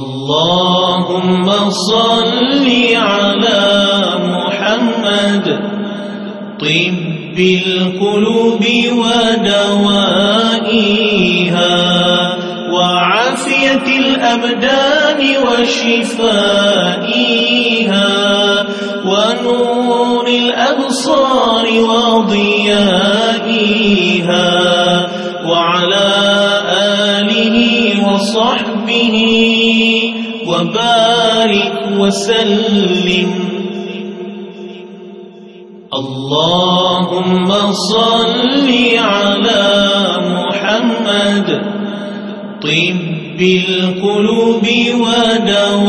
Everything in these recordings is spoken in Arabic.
اللهم صل على محمد. طب القلوب ودوائها وعافية الأبدان وشفائها ونور الأبصار وضيائها وعلى آله وصحبه وبارك وسلم. اللهم صل على محمد. طب القلوب ودوائها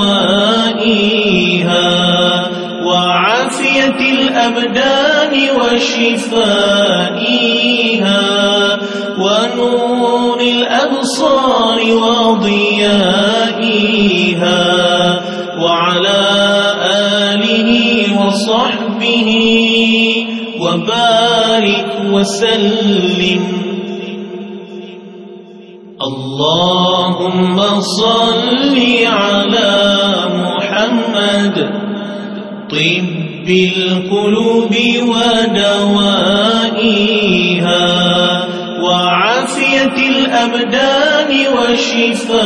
وعافية الأبدان وشفائها ونور الأبصار وضيائها وعلى آله وصحبه وبارك وسلم. اللهم صل على محمد. طب القلوب ودوائها وعافية الأبدان. وشفائها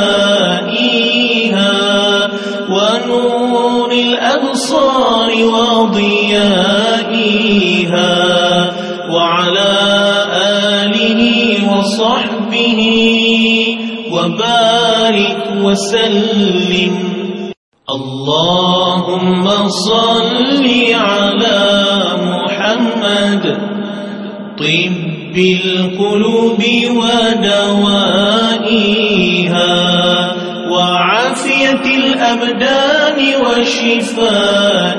ونور الأبصار وضيائها وعلى آله وصحبه وبارك وسلم. اللهم صل على محمد. طب القلوب ودوائها وعافية الأبدان وشفائها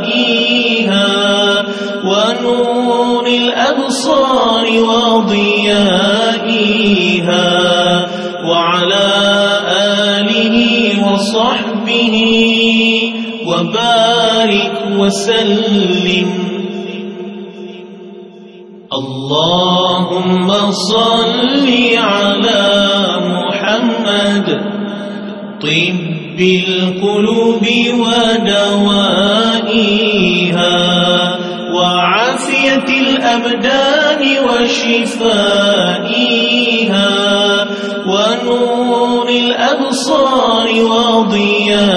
ونور الأبصار وضيائها وعلى آله وصحبه وبارك وسلم اللهم صل على محمد. طب القلوب ودوائها وعافية الأبدان وشفائها ونور الأبصار وضيائها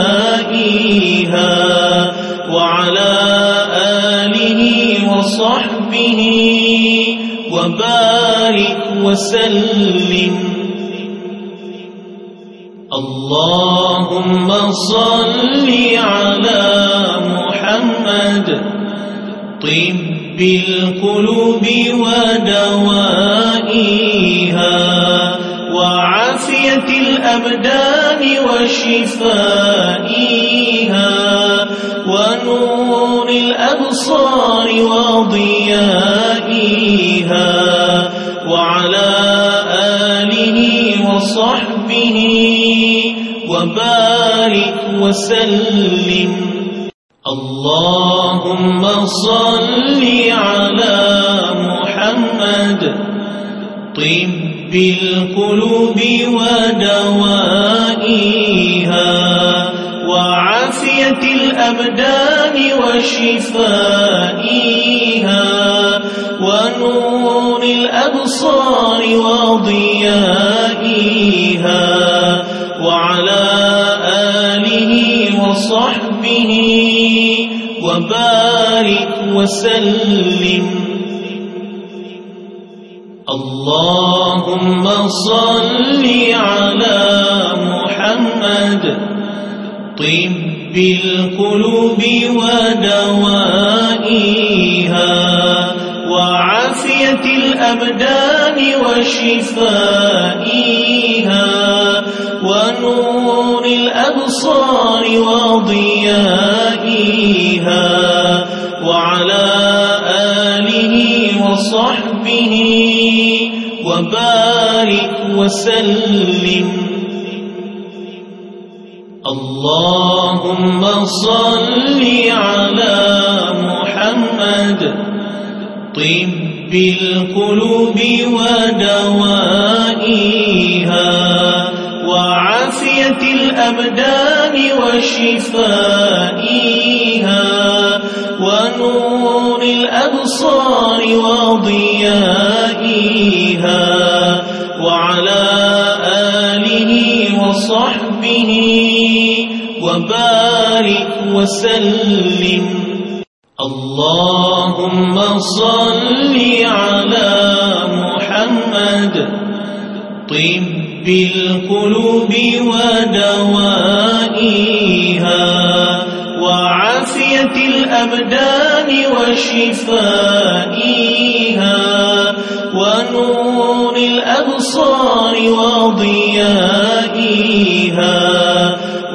وعلى آله وصحبه وبارك وسلم. اللهم صل على محمد. طب القلوب ودوائها. وعافية الأبدان وشفائها. ونور الأبصار وضيائها وعلى آله وصحبه وبارك وسلم. اللهم صل على محمد. طب القلوب ودوائها. وعافية الأبدان وشفائها ونور الأبصار وضيائها وعلى آله وصحبه وبارك وسلم. اللهم صل على محمد. طب القلوب ودوائها وعافية الأبدان وشفائها ونور الأبصار وضيائها وعلى آله وصحبه وبارك وسلم. اللهم صل على محمد. طب القلوب ودوائها وعافية الأبدان وشفائها ونور الأبصار وضيائها وعلى آله وصحبه وبارك وسلم. اللهم صل على محمد. طب القلوب ودوائها وعافية الأبدان وشفائها ونور الأبصار وضيائها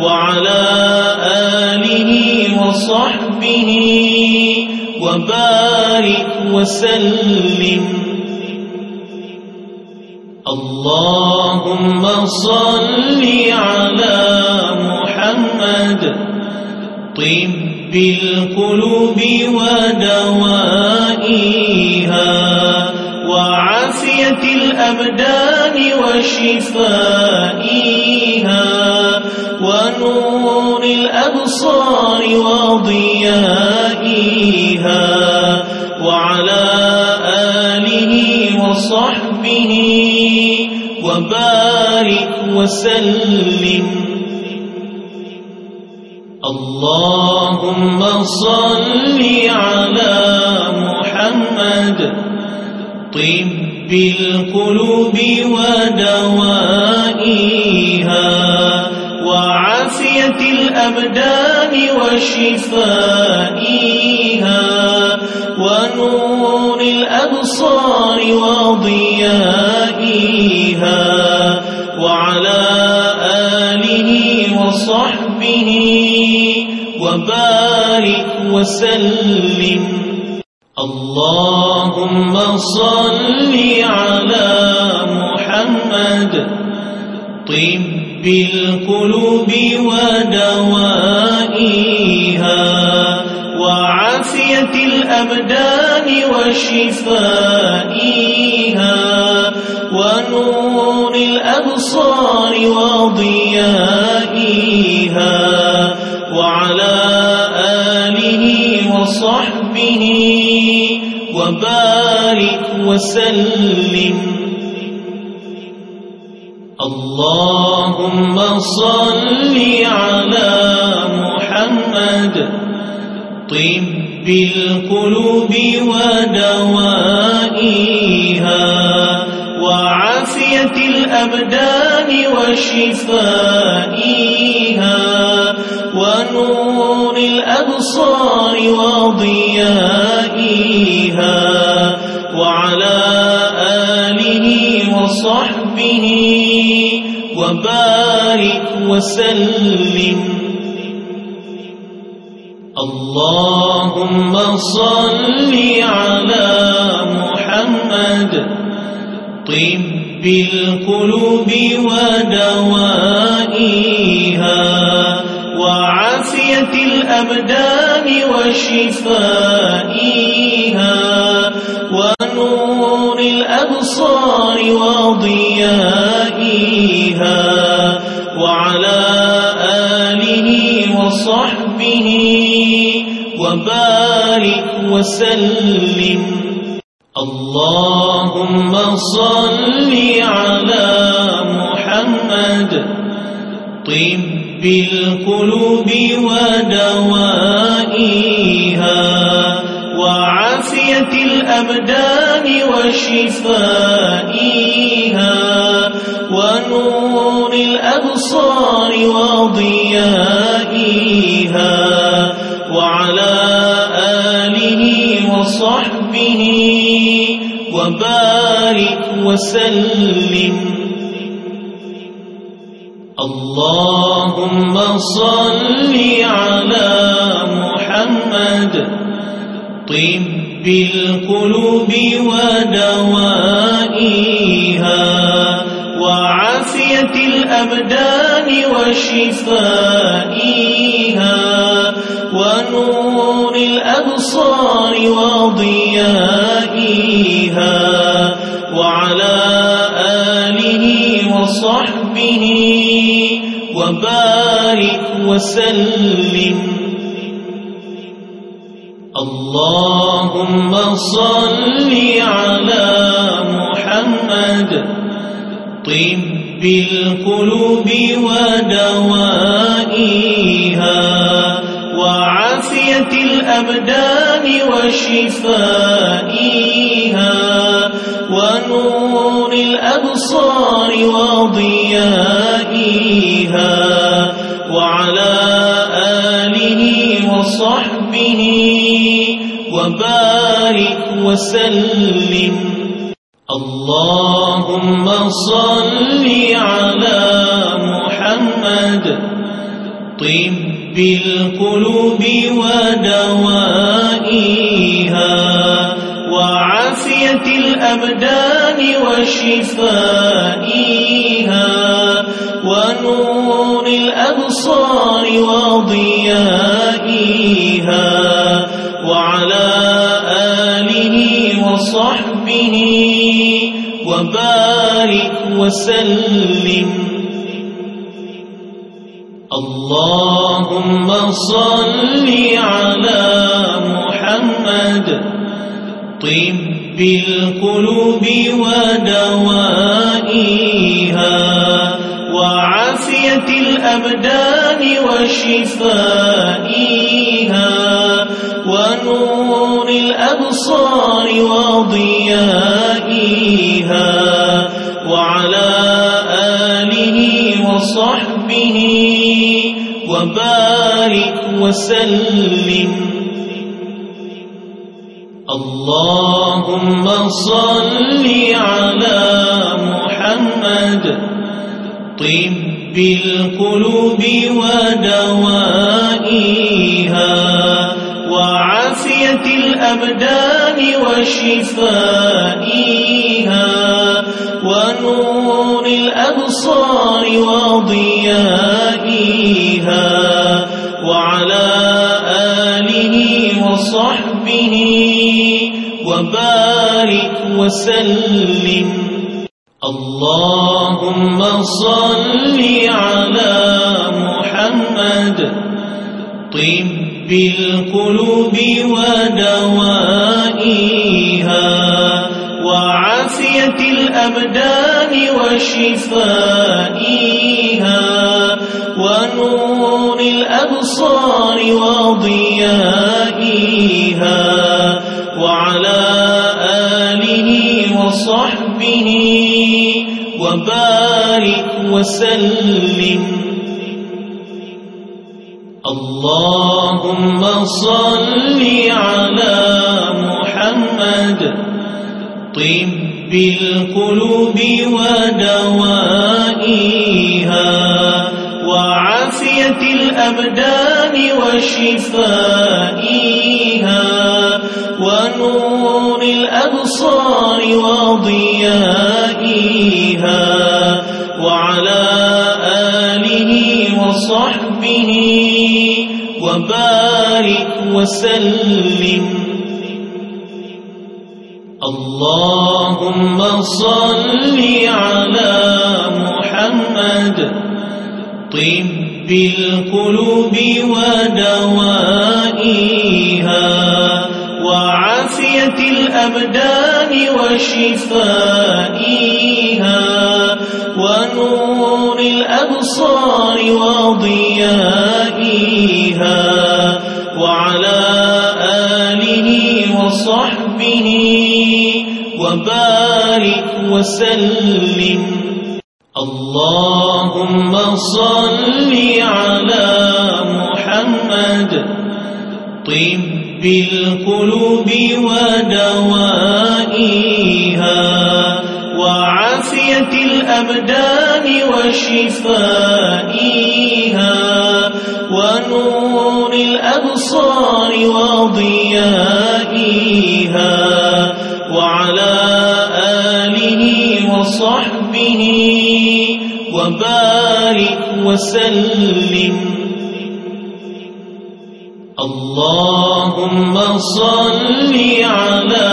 وعلى آله وصحبه وبارك وسلم. اللهم صل على محمد. طب القلوب ودوائها. الأبدان وشفائها ونور الأبصار وضيائها وعلى آله وصحبه وبارك وسلم. اللهم صل على محمد. طب القلوب ودوائها وعافية الأبدان وشفائها ونور الأبصار وضيائها وعلى آله وصحبه وبارك وسلم. اللهم صل على محمد. طب القلوب ودوائها وعافية الأبدان وشفائها ونور الأبصار وضيائها وصحبه وبارك وسلم. اللهم صل على محمد. طب القلوب ودوائها وعافية الأبدان وشفائها. الأبصار وضيائها وعلى آله وصحبه وبارك وسلم. اللهم صل على محمد. طب القلوب ودوائها وعافية الأبدان. وشفائها ونور الأبصار وضيائها وعلى آله وصحبه وبارك وسلم. اللهم صل على محمد. طب القلوب ودوائها وعافية الأبدان وشفائها ونور الأبصار وضيائها وعلى آله وصحبه وبارك وسلم اللهم صل على محمد. طب القلوب ودوائها وعافية الأبدان وشفائها ونور الأبصار وضيائها وعلى آله وصحبه وبارك وسلم. اللهم صل على محمد. طب القلوب ودوائها وعافية الأبدان وشفائها. الأبصار وضيائها وعلى آله وصحبه وبارك وسلم. اللهم صل على محمد. طب القلوب ودوائها وعافية الأبدان. وشفائها ونور الأبصار وضيائها وعلى آله وصحبه وبارك وسلم. اللهم صل على محمد. طب القلوب ودوائها وعافية الأبدان وشفائها ونور الأبصار وضيائها وعلى آله وصحبه وبارك وسلم اللهم صل على محمد. طب القلوب ودوائها وعافية الأبدان وشفائها ونور الأبصار وضيائها وعلى آله وصحبه وبارك وسلم. اللهم صل على محمد. طب القلوب ودوائها وعافية الأبدان وشفائها ونور الأبصار وضيائها. وصحبه وبارك وسلم. اللهم صل على محمد. طب القلوب ودوائها وعافية الأبدان وشفائها ونور وضيائها وعلى آله وصحبه وبارك وسلم. اللهم صل على محمد. طب القلوب ودوائها وعافية الأبدان. وشفائها ونور الأبصار وضيائها وعلى آله وصحبه وبارك وسلم. اللهم صل على محمد. طب القلوب ودوائها وعافية الأبدان وشفائها ونور الأبصار وضيائها وعلى آله وصحبه وبارك وسلم اللهم صل على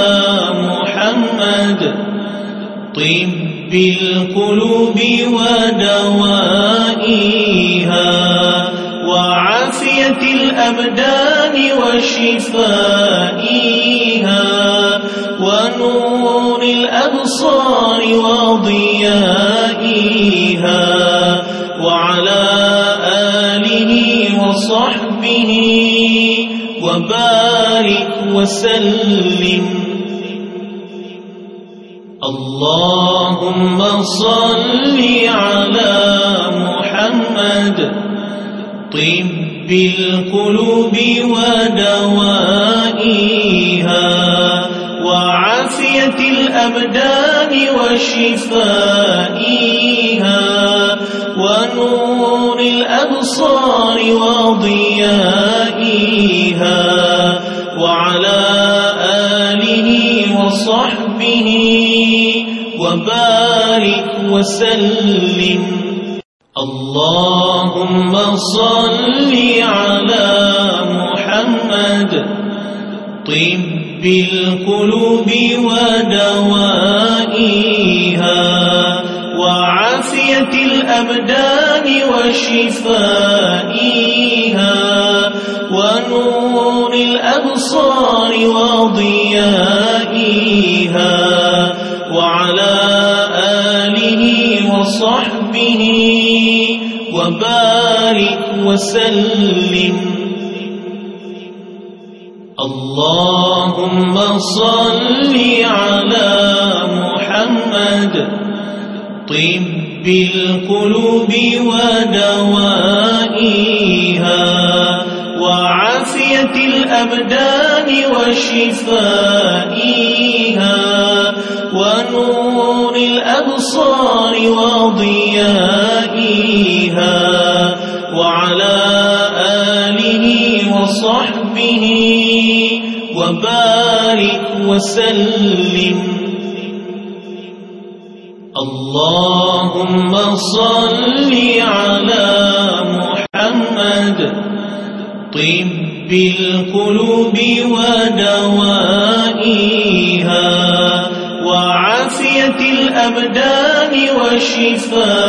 محمد. طب القلوب ودوائها وعافية الأبدان وشفائها. وبارك وسلم. اللهم صل على محمد. طب القلوب ودوائها وعافية الأبدان وشفائها ونور الأبصار وضيائها وعلى آله وصحبه وبارك وسلم. اللهم صل على محمد. طب القلوب ودوائها وعافية الأبدان وشفائها. الأبصار وضيائها وعلى آله وصحبه وبارك وسلم. اللهم صل على محمد. طب القلوب ودوائها وعافية الأبدان. وشفائها ونور الأبصار وضيائها وعلى آله وصحبه وبارك وسلم. اللهم صل على محمد طب القلوب ودوائها وعافية الأبدان وشفائها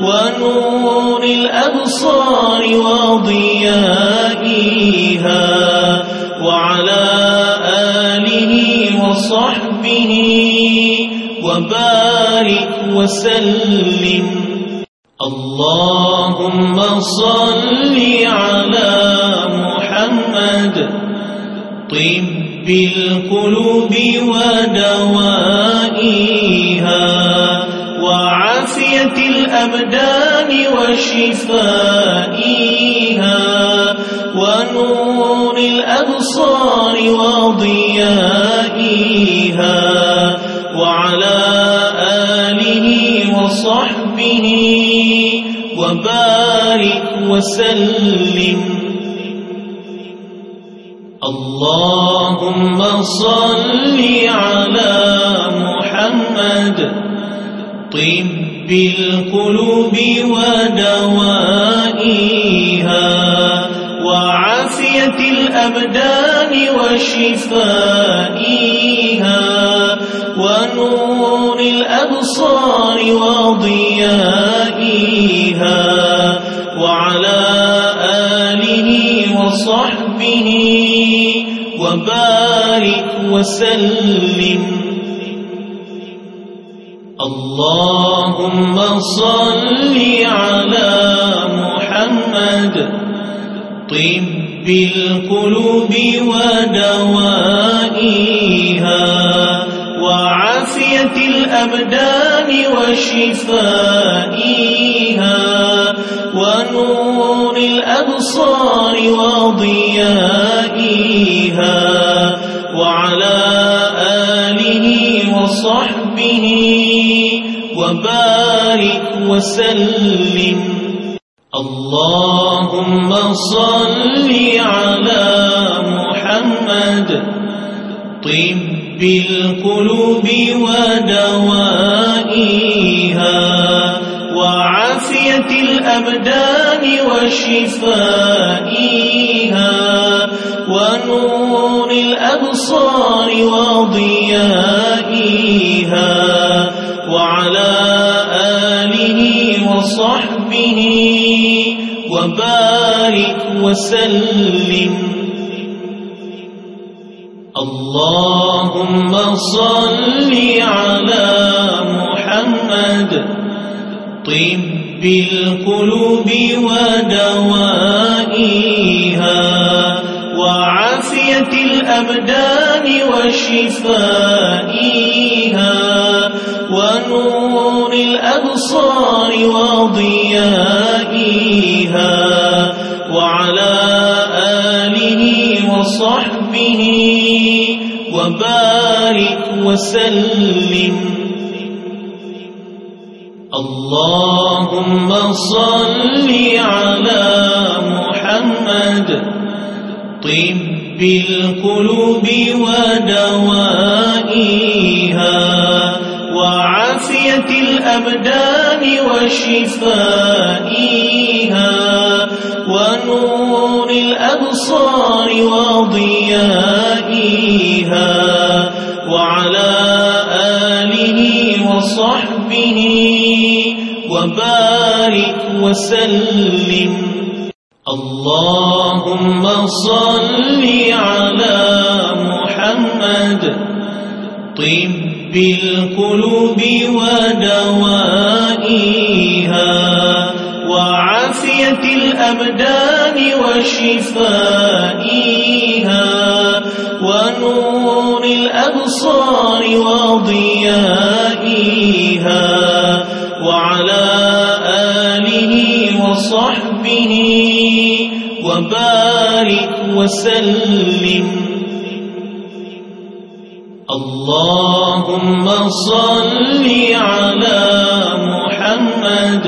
ونور الأبصار وضيائها وعلى آله وصحبه وبارك وسلم اللهم صل على محمد. طب القلوب ودوائها وعافية الأبدان وشفائها ونور الأبصار وضيائها وعلى آله وصحبه وبارك وسلم. اللهم صل على محمد. طب القلوب ودوائها وعافية الأبدان وشفائها ونور الأبصار وضيائها وعلى آله وصحبه وبارك وسلم. اللهم صل على محمد. طب القلوب ودوائها. الأبدان وشفائها ونور الأبصار وضيائها وعلى آله وصحبه وبارك وسلم اللهم صل على محمد طب القلوب ودوائها وعافية الأبدان وشفائها ونور الأبصار وضيائها وعلى آله وصحبه وبارك وسلم اللهم صل على محمد. طب القلوب ودوائها وعافية الأبدان وشفائها ونور الأبصار وضيائها وعلى آله وصحبه وبارك وسلم. اللهم صل على محمد. طب القلوب ودوائها وعافية الأبدان وشفائها ونور الأبصار وضيائها وعلى آله وصحبه وبارك وسلم. اللهم صل على محمد. طب القلوب ودوائها وعافية الأبدان وشفائها. ونور الأبصار وضيائها وعلى آله وصحبه وبارك وسلم. اللهم صل على محمد.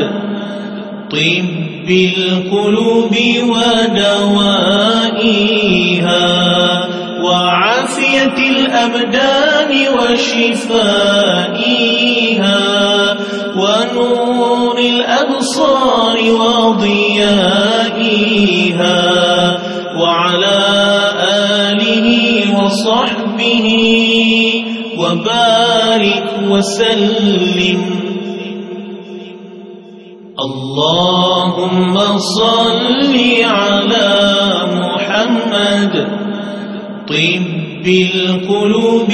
طب القلوب ودوائها. الأبدان وشفائها ونور الأبصار وضيائها وعلى آله وصحبه وبارك وسلم. اللهم صل على محمد. طب القلوب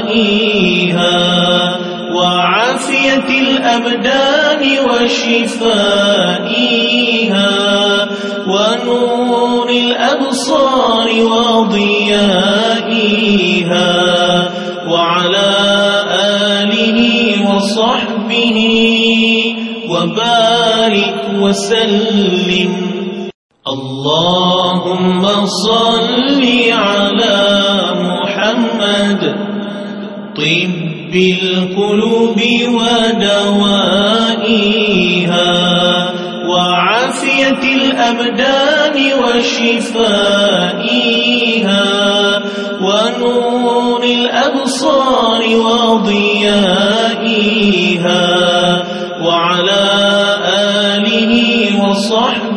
ودوائها وعافية الأبدان وشفائها ونور الأبصار وضيائها وعلى آله وصحبه وبارك وسلم اللهم صل على محمد. طب القلوب ودوائها وعافية الأبدان وشفائها ونور الأبصار وضيائها وعلى آله وصحبه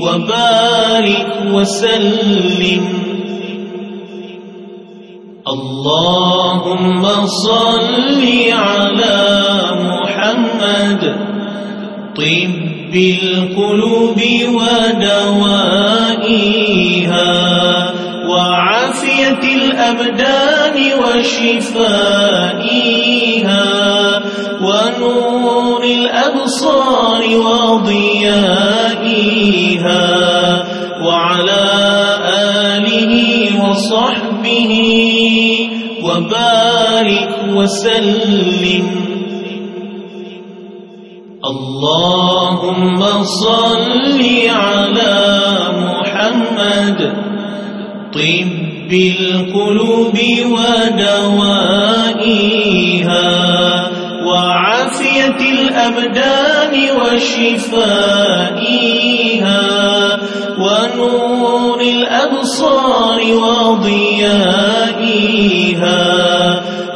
وبارك وسلم. اللهم صل على محمد. طب القلوب ودوائها وعافية الأبدان وشفائها ونور الأبصار وضيائها وعلى آله وصحبه وبارك وسلم. اللهم صل على محمد. طب القلوب ودوائها. الأبدان وشفائها ونور الأبصار وضيائها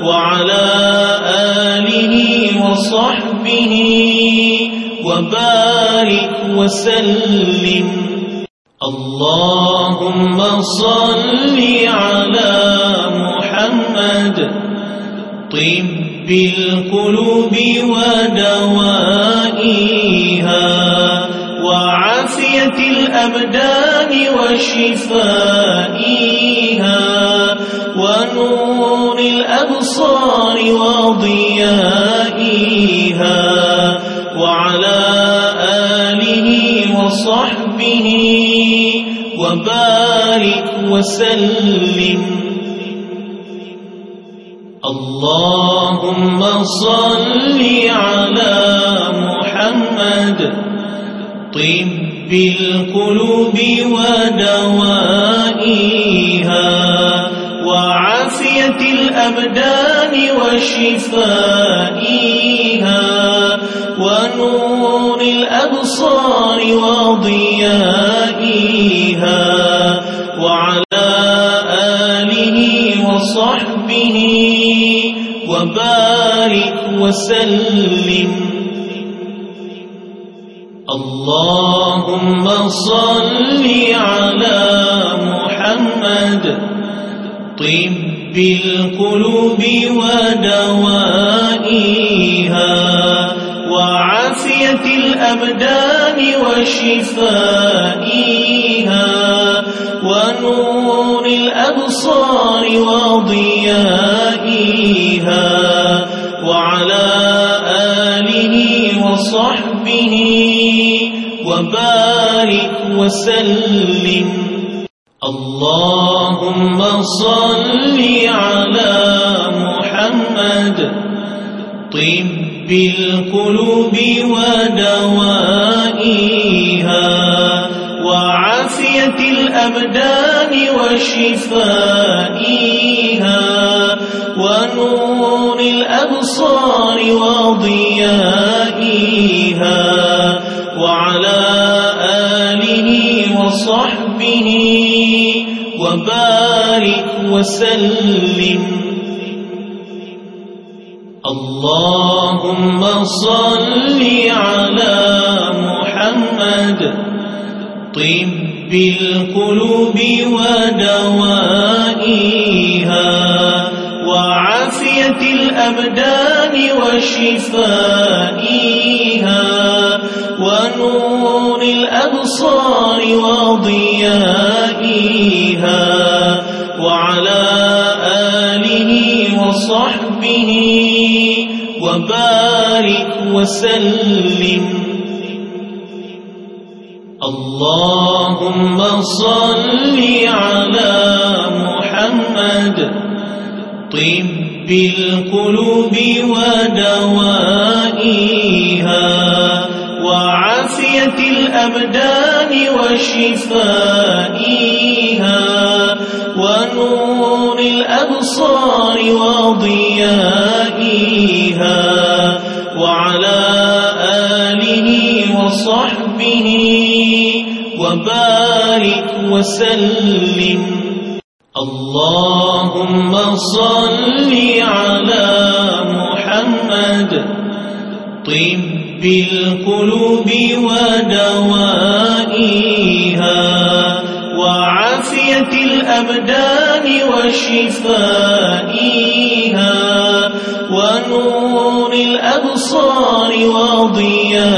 وعلى آله وصحبه وبارك وسلم. اللهم صل على محمد. بالقلوب ودوائها وعافية الأبدان وشفائها ونور الأبصار وضيائها وعلى آله وصحبه وبارك وسلم اللهم صل على محمد. طب القلوب ودوائها وعافية الأبدان وشفائها ونور الأبصار وضيائها وعلى آله وصحبه وبارك وسلم. اللهم صل على محمد. طب القلوب ودوائها وعافية الأبدان وشفائها ونور الأبصار وضيائها وصحبه وبارك وسلم. اللهم صل على محمد. طب القلوب ودوائها وعافية الأبدان وشفائها ونور الأبصار وضيائها وعلى آله وصحبه وبارك وسلم. اللهم صل على محمد. طب القلوب ودوائها. الأبدان وشفائها ونور الأبصار وضيائها وعلى آله وصحبه وبارك وسلم. اللهم صل على محمد. طب القلوب ودوائها وعافية الأبدان وشفائها ونور الأبصار وضيائها وعلى آله وصحبه وبارك وسلم. اللهم صل على محمد. طب القلوب ودوائها وعافية الأبدان وشفائها ونور الأبصار وضيائها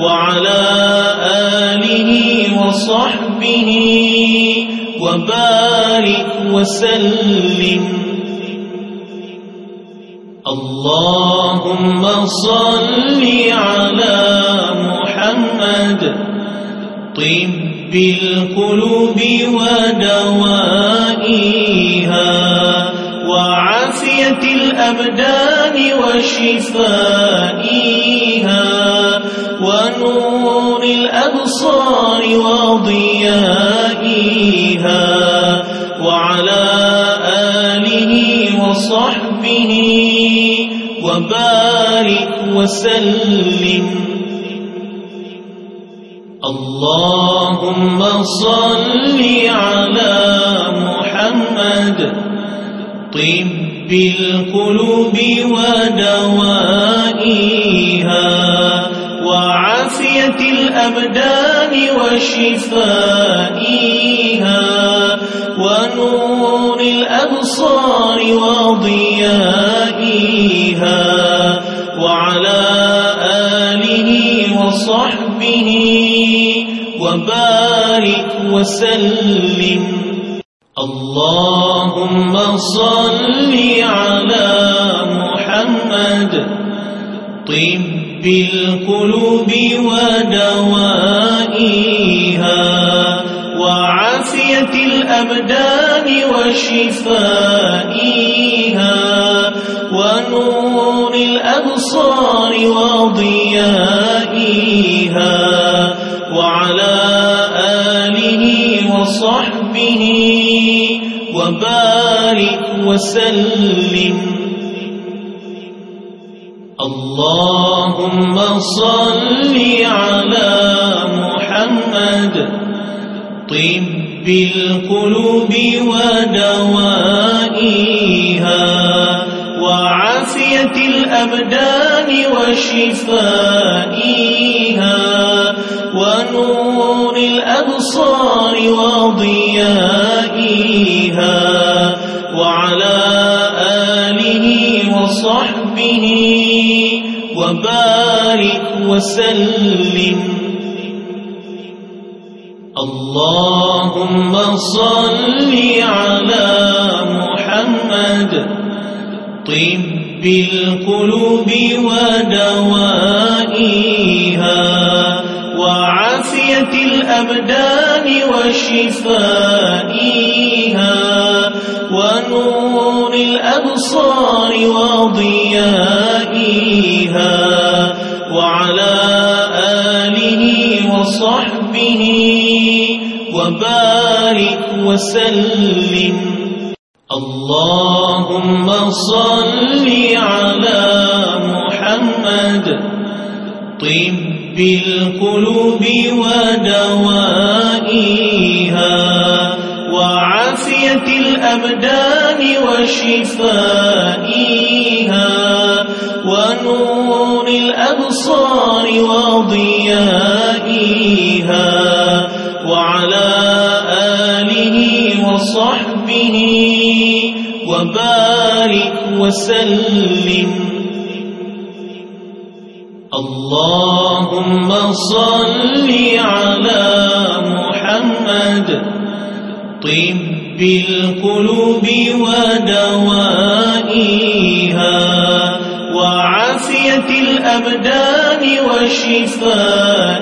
وعلى آله وصحبه وبارك وسلم. اللهم صل على محمد. طب القلوب ودوائها. وعافية الأبدان وشفائها. ونور الأبصار وضيائها وعلى آله وصحبه وبارك وسلم. اللهم صل على محمد. طب القلوب ودوائها. الأبدان وشفائها ونور الأبصار وضيائها وعلى آله وصحبه وبارك وسلم. اللهم صل على محمد. طب القلوب ودوائها وعافية الأبدان وشفائها ونور الأبصار وضيائها وعلى آله وصحبه وبارك وسلم. اللهم صل على محمد. طب القلوب ودوائها وعافية الأبدان وشفائها ونور الأبصار وضيائها وعلى آله وصحبه وبارك وسلم. اللهم صل على محمد. طب القلوب ودوائها وعافية الأبدان وشفائها ونور الأبصار وضيائها وعلى آله وصحبه وبارك وسلم. اللهم صل على محمد. طب القلوب ودوائها وعافية الأبدان وشفائها ونور الأبصار وضيائها وعلى آله وصحبه وبارك وسلم. اللهم صل على محمد. طب القلوب ودوائها وعافية الأبدان وشفائها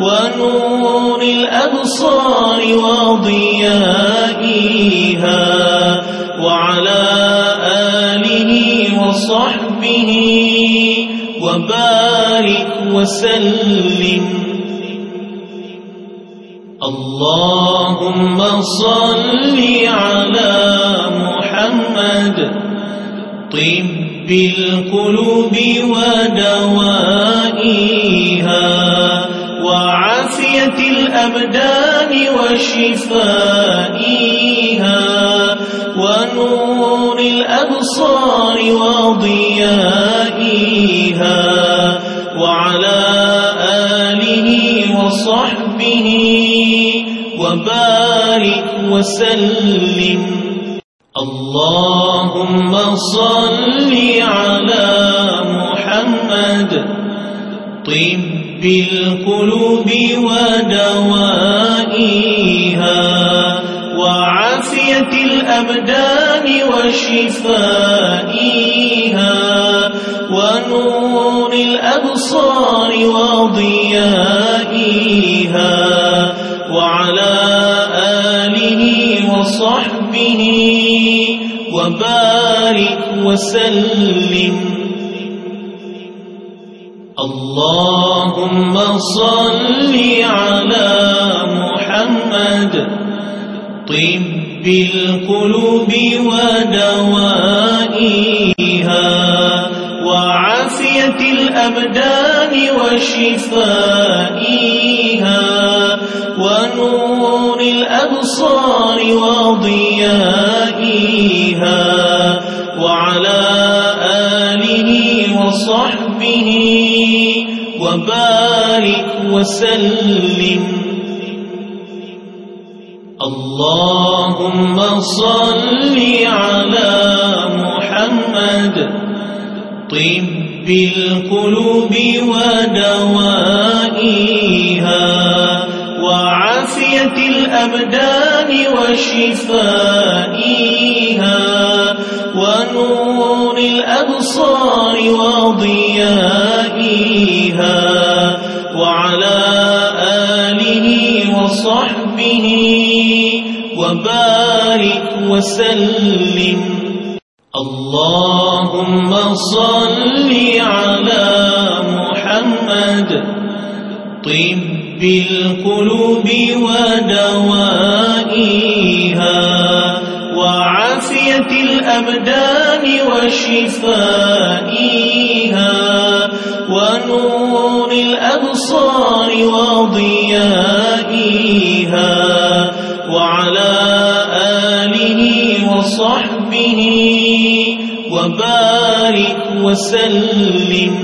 ونور الأبصار وضيائها وعلى آله وصحبه وبارك وسلم اللهم صل على محمد. طب القلوب ودوائها وعافية الأبدان وشفائها ونور الأبصار وضيائها وعلى آله وصحبه وبارك وسلم. اللهم صل على محمد. طب القلوب ودوائها. وعافية الأبدان وشفائها. ونور الأبصار وضيائها. وصحبه وبارك وسلم. اللهم صل على محمد. طب القلوب ودوائها وعافية الأبدان وشفائها ونور الأبصار وضيائها وعلى آله وصحبه وبارك وسلم. اللهم صل على محمد. طب القلوب ودوائها. الأبدان وشفائها ونور الأبصار وضيائها وعلى آله وصحبه وبارك وسلم. اللهم صل على محمد. طب القلوب ودوائها وعافية الأبدان وشفائها ونور الأبصار وضيائها وعلى آله وصحبه وبارك وسلم.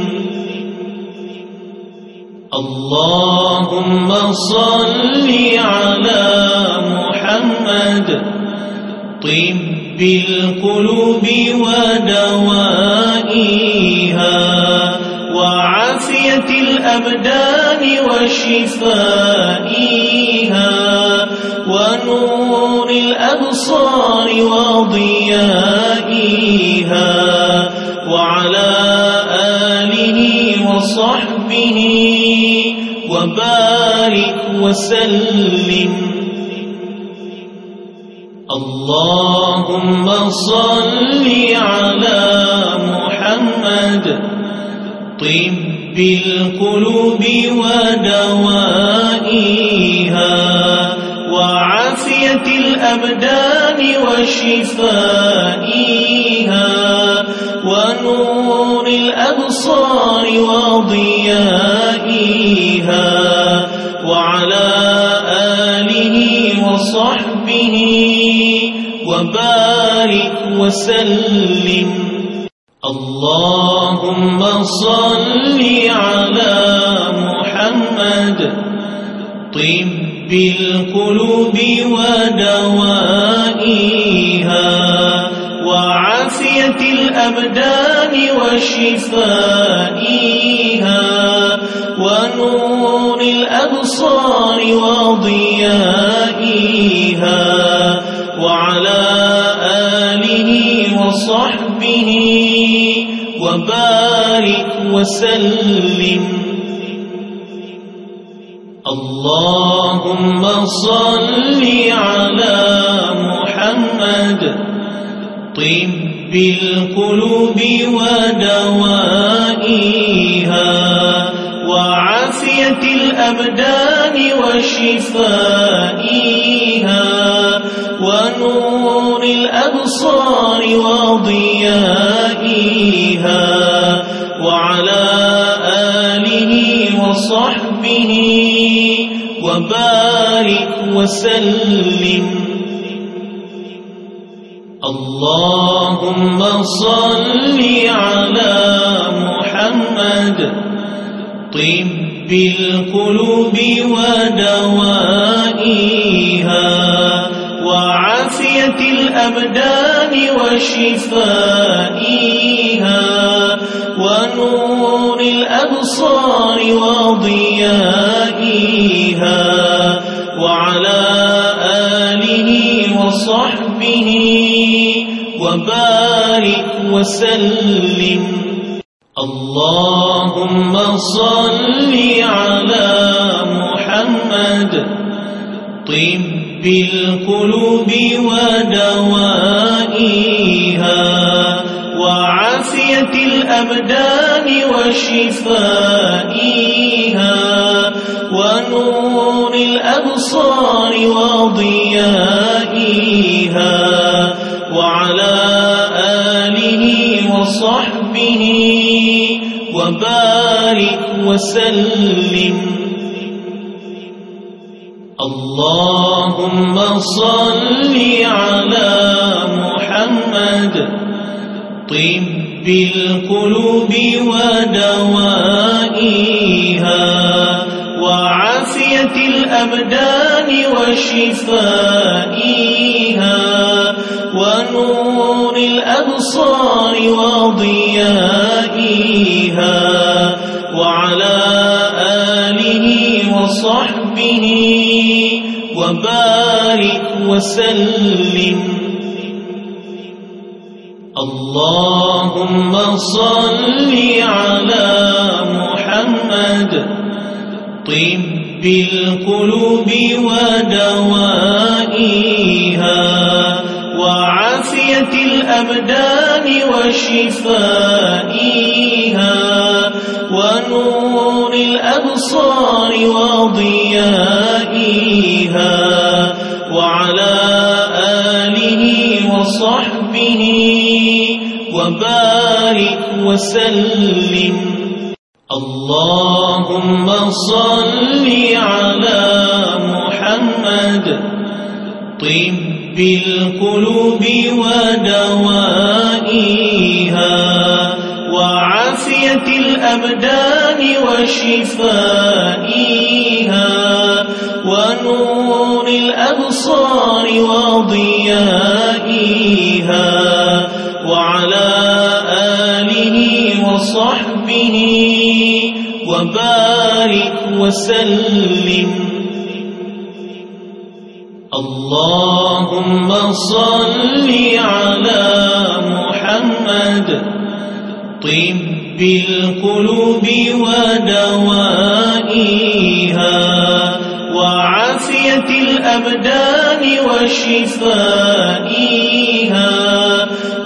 اللهم صل على محمد. طب القلوب ودوائها وعافية الأبدان وشفائها ونور الأبصار وضيائها وعلى آله وصحبه وبارك وسلم. اللهم صل على محمد. طب القلوب ودوائها وعافية الأبدان وشفائها ونور الأبصار وضيائها وعلى آله وصحبه وبارك وسلم. اللهم صل على محمد. طب القلوب ودوائها وعافية الأبدان وشفائها ونور الأبصار وضيائها وعلى آله وصحبه وبارك وسلم. اللهم صل على محمد. طب القلوب ودوائها. الأبدان وشفائها ونور الأبصار وضيائها وعلى آله وصحبه وبارك وسلم. اللهم صل على محمد. طب القلوب ودوائها وعافية الأبدان وشفائها ونور الأبصار وضيائها وعلى آله وصحبه وبارك وسلم. اللهم صل على محمد. طب القلوب ودوائها وعافية الأبدان وشفائها ونور الأبصار وضيائها وعلى آله وصحبه وبارك وسلم. اللهم صل على محمد. طب القلوب ودوائها وعافية الأبدان وشفائها. وضيائها وعلى آله وصحبه وبارك وسلم. اللهم صل على محمد. طب القلوب ودوائها وعافية الأبدان. وشفائها ونور الأبصار وضيائها وعلى آله وصحبه وبارك وسلم. اللهم صل على محمد. طب القلوب ودوائها وعافية الأبدان وشفائها ونور الأبصار وضيائها وعلى آله وصحبه وبارك وسلم اللهم صل على محمد. طب القلوب ودوائها وعافية الأبدان وشفائها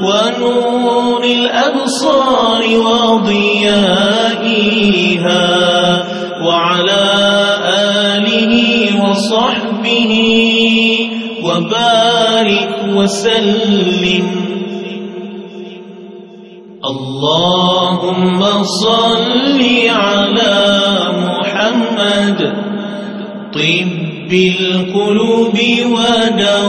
ونور الأبصار وضيائها وعلى آله وصحبه وبارك وسلم. اللهم صل على محمد. طب القلوب ودوائها.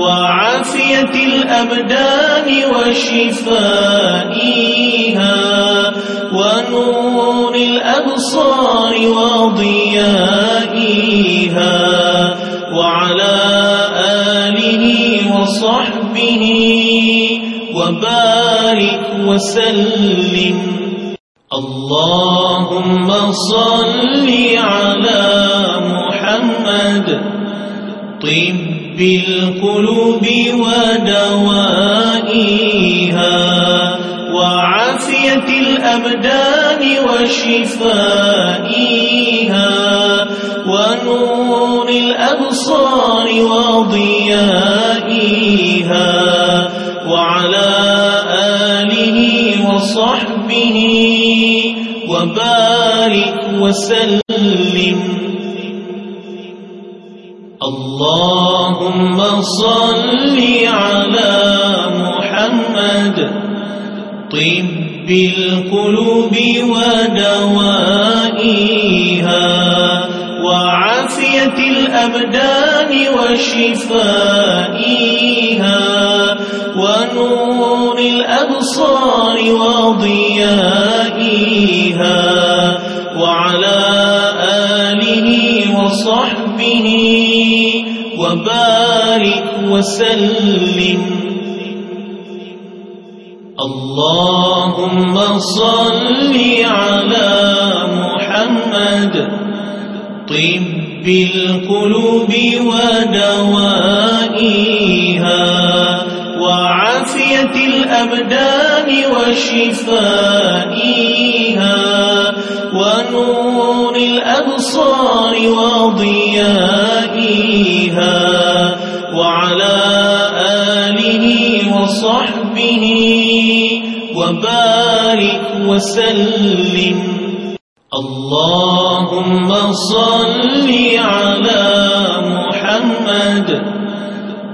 وعافية الأبدان وشفائها. ونور الأبصار وضيائها. وعلى آله وصحبه وبارك وسلم. اللهم صل على محمد. طب القلوب ودوائها وعافية الأبدان وشفائها. ونور الأبصار وضيائها وعلى آله وصحبه وبارك وسلم. اللهم صل على محمد. طب القلوب ودوائها الأبدان وشفائها ونور الأبصار وضيائها وعلى آله وصحبه وبارك وسلم. اللهم صل على محمد. طب القلوب ودوائها وعافية الأبدان وشفائها ونور الأبصار وضيائها وعلى آله وصحبه وبارك وسلم اللهم صل على محمد.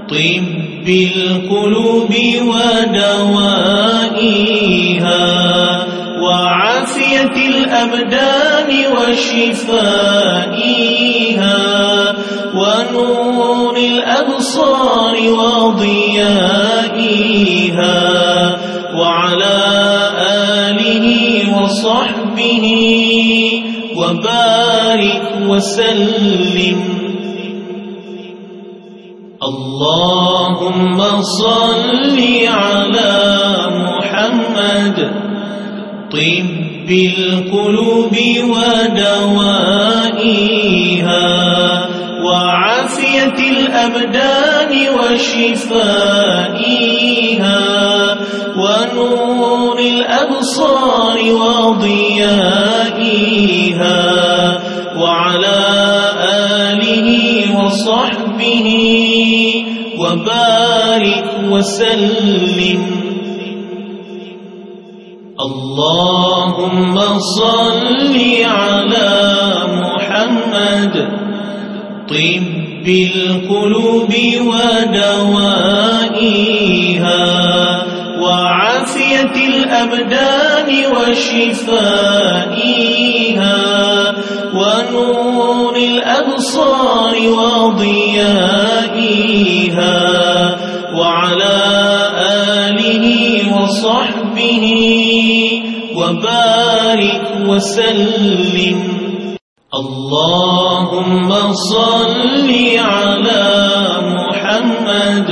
طب القلوب ودوائها وعافية الأبدان وشفائها ونور الأبصار وضيائها وعلى آله وصحبه وسلم. الله اللهم صل على محمد. طب القلوب ودوائها وعافية الأبدان وشفائها ونور الأبصار وضيائها وصحبه وبارك وسلم. اللهم صل على محمد. طب القلوب ودوائها وعافية الأبدان وشفائها ونور الأبصار وضيائها وعلى آله وصحبه وبارك وسلم. اللهم صل على محمد.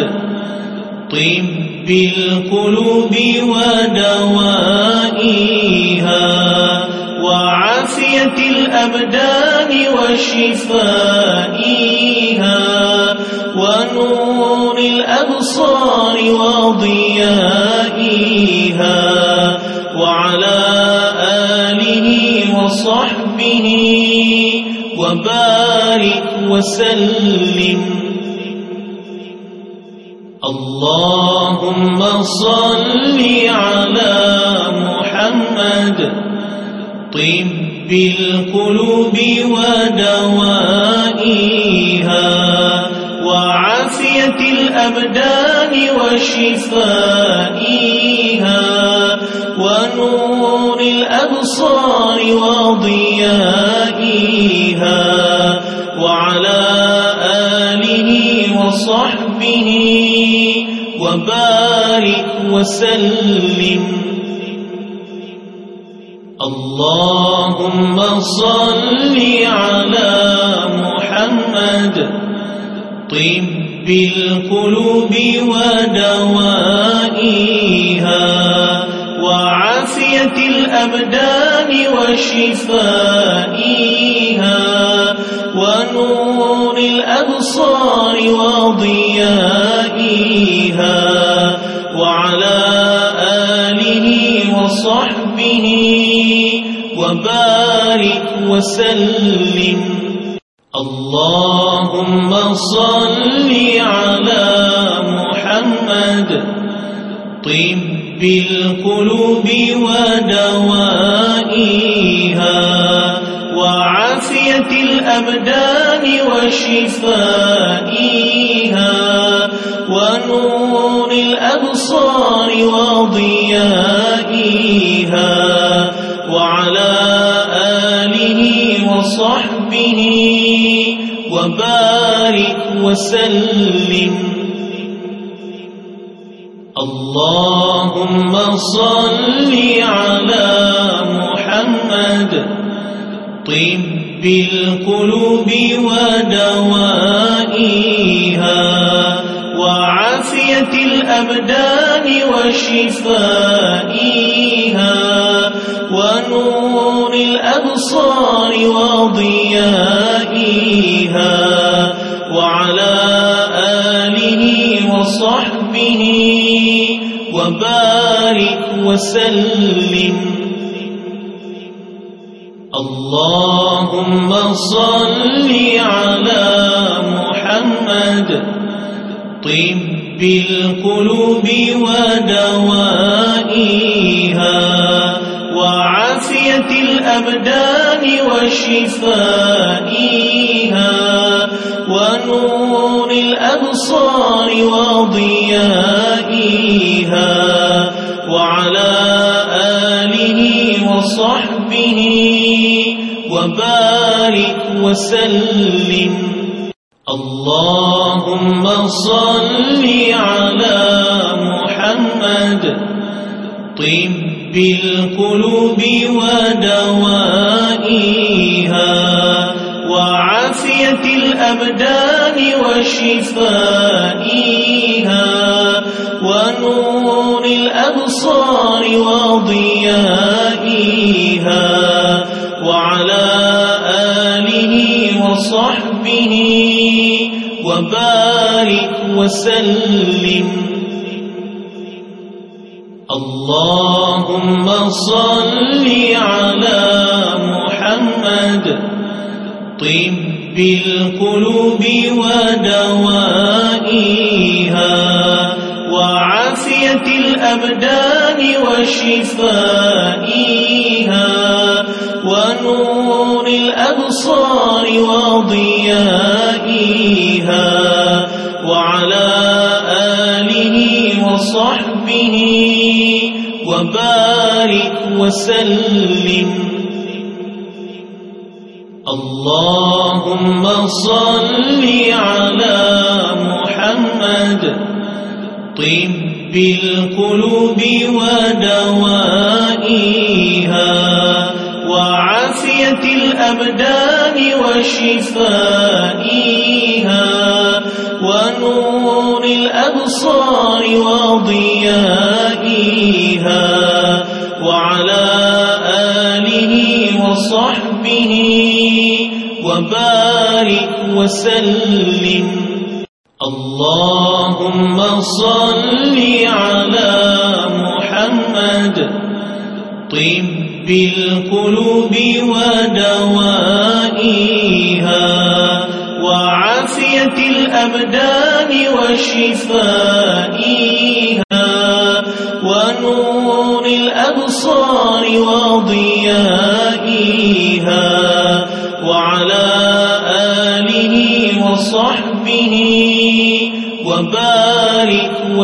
طب القلوب ودوائها وعافية الأبدان. وشفائها ونور الأبصار وضيائها وعلى آله وصحبه وبارك وسلم. اللهم صل على محمد. طب القلوب ودوائها وعافية الأبدان وشفائها ونور الأبصار وضيائها وعلى آله وصحبه وبارك وسلم اللهم صل على محمد. طب القلوب ودوائها وعافية الأبدان وشفائها ونور الأبصار وضيائها وعلى آله وصحبه وبارك وسلم. اللهم صل على محمد. طب القلوب ودوائها. وعافية الأبدان وشفائها. ونور الأبصار وضيائها. وصحبه وبارك وسلم. اللهم صل على محمد. طب القلوب ودوائها وعافية الأبدان وشفائها ونور الأبصار وضيائها وعلى آله وصحبه وبارك وسلم. اللهم صل على محمد. طب القلوب ودوائها. الأبدان وشفائها ونور الأبصار وضيائها وعلى آله وصحبه وبارك وسلم. اللهم صل على محمد. طب القلوب ودوائها وعافية الأبدان وشفائها ونور الأبصار وضيائها وعلى آله وصحبه وبارك وسلم اللهم صل على محمد. طب القلوب ودوائها وعافية الأبدان وشفائها ونور الأبصار وضيائها وعلى آله وصحبه وبارك وسلم. اللهم صل على محمد. طب القلوب ودوائها وعافية الأبدان وشفائها ونور الأبصار وضيائها. وعلى آله وصحبه وبارك وسلم. اللهم صل على محمد. طب القلوب ودوائها وعافية الأبدان وشفائها.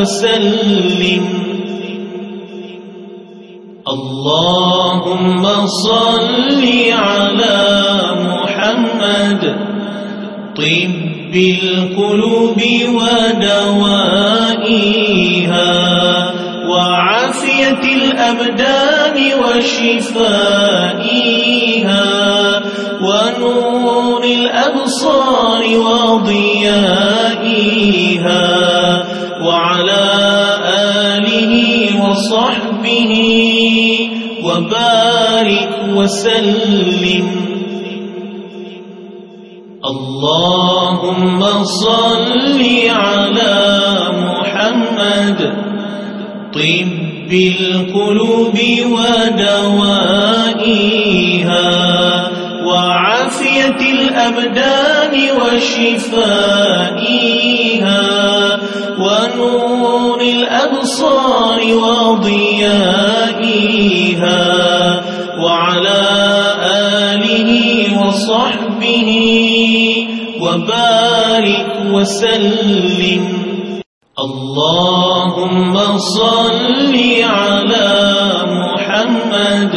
وسلم. اللهم صل على محمد. طب القلوب ودوائها وعافية الأبدان وشفائها ونور الأبصار وضيائها وصحبه وبارك وسلم. اللهم صل على محمد. طب القلوب ودوائها وعافية الأبدان وشفائها ونور الأبصار وضيائها وعلى آله وصحبه وبارك وسلم. اللهم صل على محمد.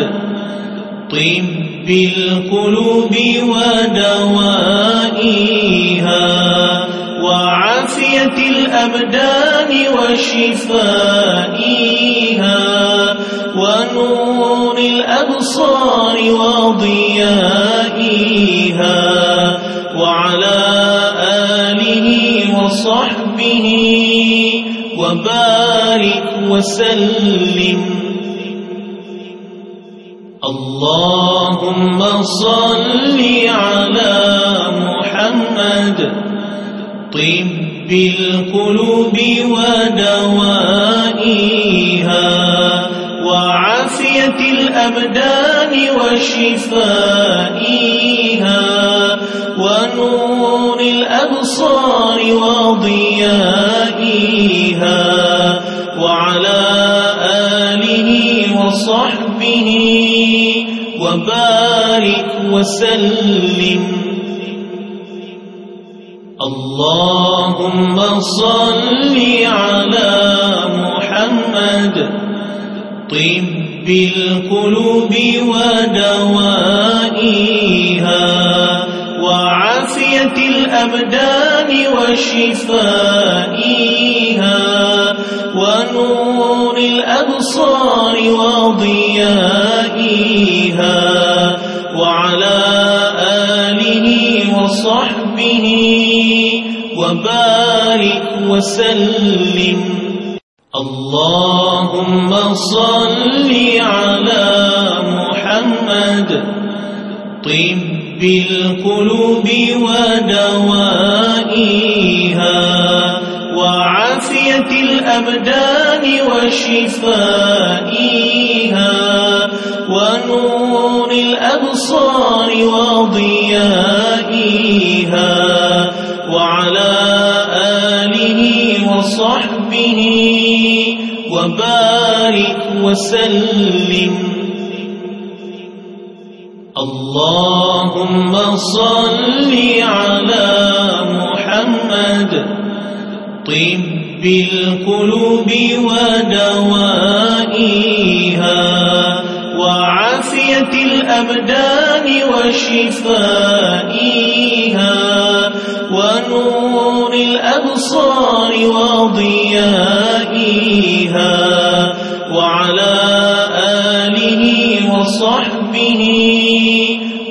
طب القلوب ودوائها. الأبدان وشفائها ونور الأبصار وضيائها وعلى آله وصحبه وبارك وسلم. اللهم صل على محمد. طب القلوب ودوائها وعافية الأبدان وشفائها ونور الأبصار وضيائها وعلى آله وصحبه وبارك وسلم اللهم صل على محمد. طب القلوب ودوائها وعافية الأبدان وشفائها ونور الأبصار وضيائها وعلى آله وصحبه وبارك وسلم. اللهم صل على محمد. طب القلوب ودوائها. وعافية الأبدان وشفائها. ونور الأبصار وضيائها. وصحبه وبارك وسلم. اللهم صل على محمد. طب القلوب ودوائها وعافية الأبدان وشفائها. وضيائها وعلى آله وصحبه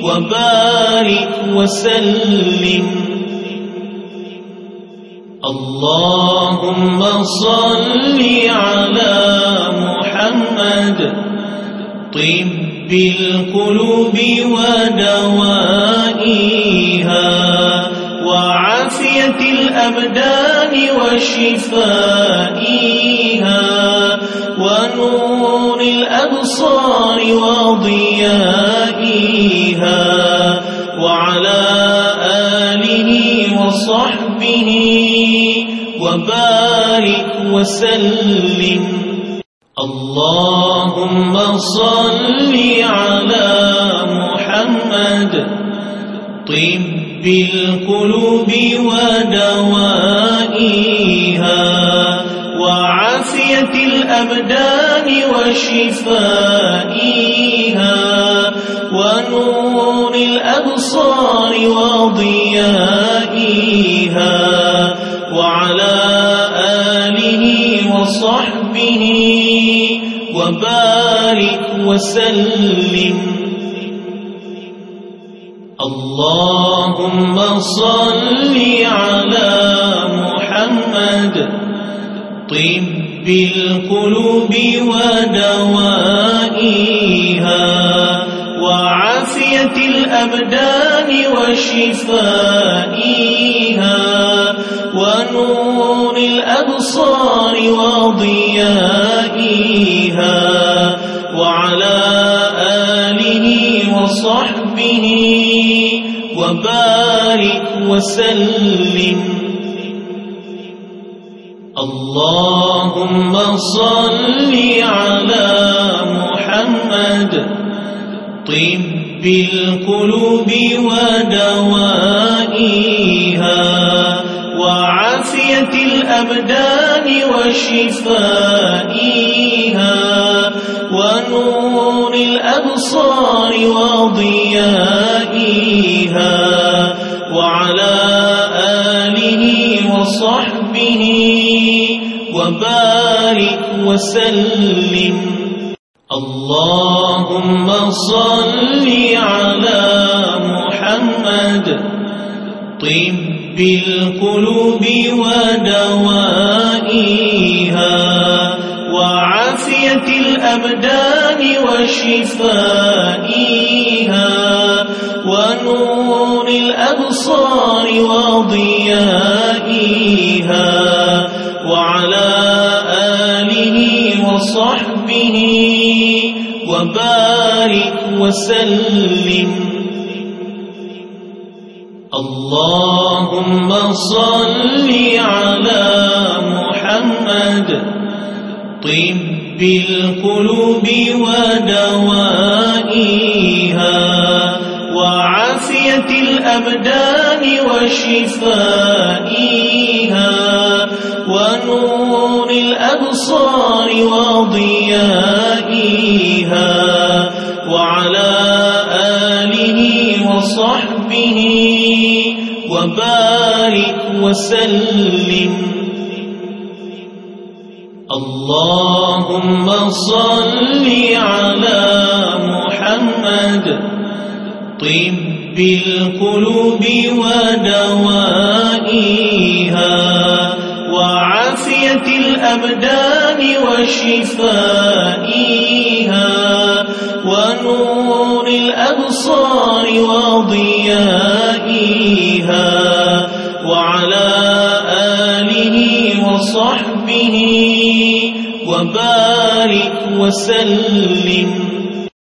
وبارك وسلم. اللهم صل على محمد. طب القلوب ودوائها وعافية الأبدان. وشفائها ونور الأبصار وضيائها وعلى آله وصحبه وبارك وسلم. اللهم صل على محمد. طب القلوب ودوائها الأبدان وشفائها ونور الأبصار وضيائها وعلى آله وصحبه وبارك وسلم. اللهم صل على محمد طب القلوب ودوائها وعافية الأبدان وشفائها ونور الأبصار وضيائها وعلى آله وصحبه وبارك وسلم اللهم صل على محمد. طب القلوب ودوائها وعافية الأبدان وشفائها ونور الأبصار وضيائها وعلى وصحبه وبارك وسلم. اللهم صل على محمد. طب القلوب ودوائها وعافية الأبدان وشفائها. ونور الأبصار وضيائها وعلى آله وصحبه وبارك وسلم. اللهم صل على محمد. طب القلوب ودوائها. الأبدان وشفائها ونور الأبصار وضيائها وعلى آله وصحبه وبارك وسلم. اللهم صل على محمد. طب بالقلوب ودوائها وعافية الأبدان وشفائها ونور الأبصار وضيائها وعلى آله وصحبه وبارك وسلم